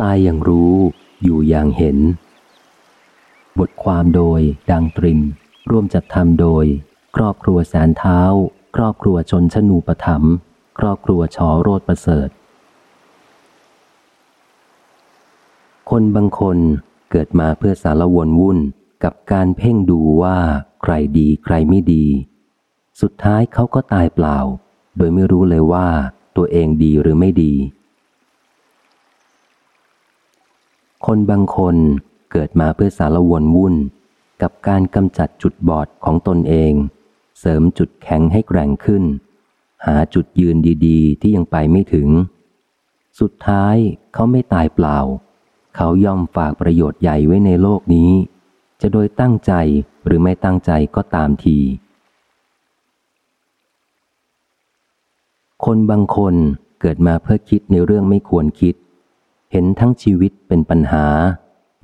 ตายอย่างรู้อยู่อย่างเห็น บทความโดยดังตริมร่วมจัดทำโดย ครอบครัวแสนเท้า ครอบครัวชนชนูปถัมครอบครัวชอโรดประเสริฐ คนบางคนเกิดมาเพื่อสารวนวุ่นกับการเพ่งดูว่าใครดีใครไม่ดี สุดท้ายเขาก็ตายเปล่า โดยไม่รู้เลยว่าตัวเองดีหรือไม่ดี คนบางคนเกิดมาเพื่อสารวนวุ่น กับการกำจัดจุดบอดของตนเอง เสริมจุดแข็งให้แกร่งขึ้น หาจุดยืนดีๆ ที่ยังไปไม่ถึง สุดท้ายเขาไม่ตายเปล่า เขาย่อมฝากประโยชน์ใหญ่ไว้ในโลกนี้ จะโดยตั้งใจหรือไม่ตั้งใจก็ตามที คนบางคนเกิดมาเพื่อคิดในเรื่องไม่ควรคิด ห็นทั้งชีวิตเป็นปัญหา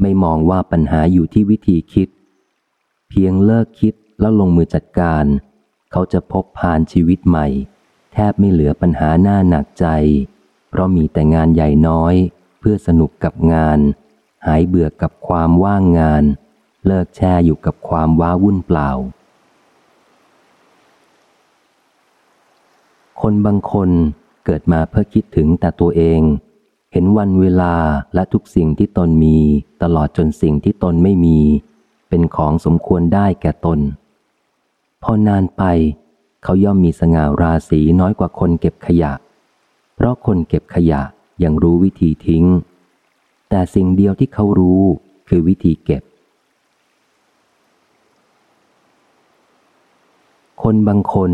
ไม่มองว่าปัญหาอยู่ที่วิธีคิด เพียงเลิกคิดแล้วลงมือจัดการ เขาจะพบผ่านชีวิตใหม่ แทบไม่เหลือปัญหาหน้าหนักใจ เพราะมีแต่งานใหญ่น้อย เพื่อสนุกกับงาน หายเบื่อกับความว่างงาน เลิกแช่อยู่กับความว้าวุ่นเปล่า คนบางคนเกิดมาเพื่อคิดถึงแต่ตัวเอง เห็นวันเวลาและทุกสิ่งที่ตนมีตลอดจนสิ่งที่ตนไม่มี เป็นของสมควรได้แก่ตน พอนานไป เขาย่อมมีสง่าราศีน้อยกว่าคนเก็บขยะ เพราะคนเก็บขยะยังรู้วิธีทิ้ง แต่สิ่งเดียวที่เขารู้คือวิธีเก็บ คนบางคน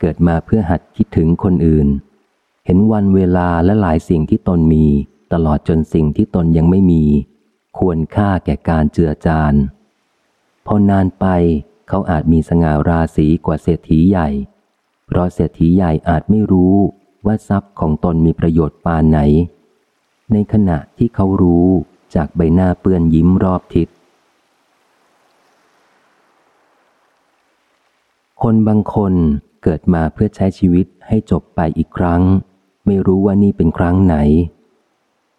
เกิดมาเพื่อหัดคิดถึงคนอื่น เห็นวันเวลาและหลายสิ่งที่ตนมี ตลอดจนสิ่งที่ตนยังไม่มี ควรค่าแก่การเจือจานพอนานไปเขาอาจมีสง่าราศีกว่าเศรษฐีใหญ่ เพราะเศรษฐีใหญ่อาจไม่รู้ว่าทรัพย์ของตนมีประโยชน์ปานไหน ในขณะที่เขารู้จากใบหน้าเปื้อนยิ้มรอบทิศ คนบางคนเกิดมาเพื่อใช้ชีวิตให้จบไปอีกครั้ง ไม่รู้ว่านี่เป็นครั้งไหน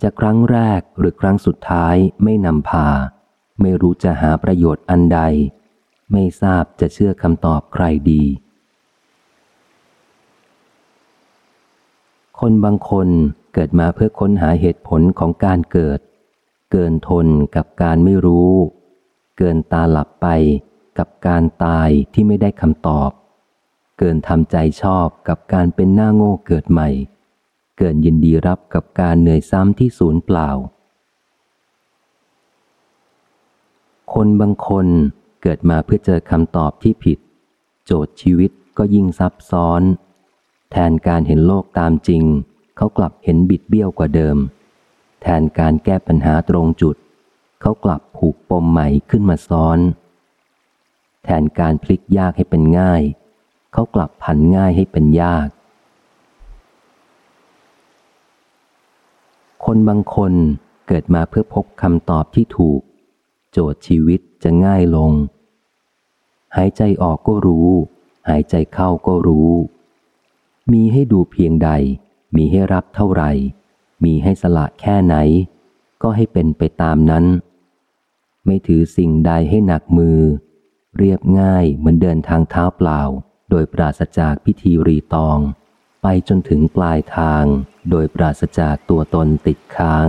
จะครั้งแรกหรือครั้งสุดท้ายไม่นำพา ไม่รู้จะหาประโยชน์อันใด ไม่ทราบจะเชื่อคำตอบใครดี คนบางคนเกิดมาเพื่อค้นหาเหตุผลของการเกิด เกินทนกับการไม่รู้ เกินตาหลับไปกับการตายที่ไม่ได้คำตอบ เกินทำใจชอบกับการเป็นหน้าโง่เกิดใหม่ เกินยินดีรับกับการเหนื่อยซ้ำที่ศูนย์เปล่า คนบางคนเกิดมาเพื่อเจอคำตอบที่ผิด โจทย์ชีวิตก็ยิ่งซับซ้อน แทนการเห็นโลกตามจริง เขากลับเห็นบิดเบี้ยวกว่าเดิม แทนการแก้ปัญหาตรงจุด เขากลับผูกปมใหม่ขึ้นมาซ้อน แทนการพลิกยากให้เป็นง่าย เขากลับผันง่ายให้เป็นยาก คนบางคนเกิดมาเพื่อพบคำตอบที่ถูก โจทย์ชีวิตจะง่ายลง หายใจออกก็รู้ หายใจเข้าก็รู้ มีให้ดูเพียงใด มีให้รับเท่าไหร่ มีให้สละแค่ไหน ก็ให้เป็นไปตามนั้น ไม่ถือสิ่งใดให้หนักมือ เรียบง่ายเหมือนเดินทางเท้าเปล่า โดยปราศจากพิธีรีตอง ไปจนถึงปลายทางโดยปราศจากตัวตนติดค้าง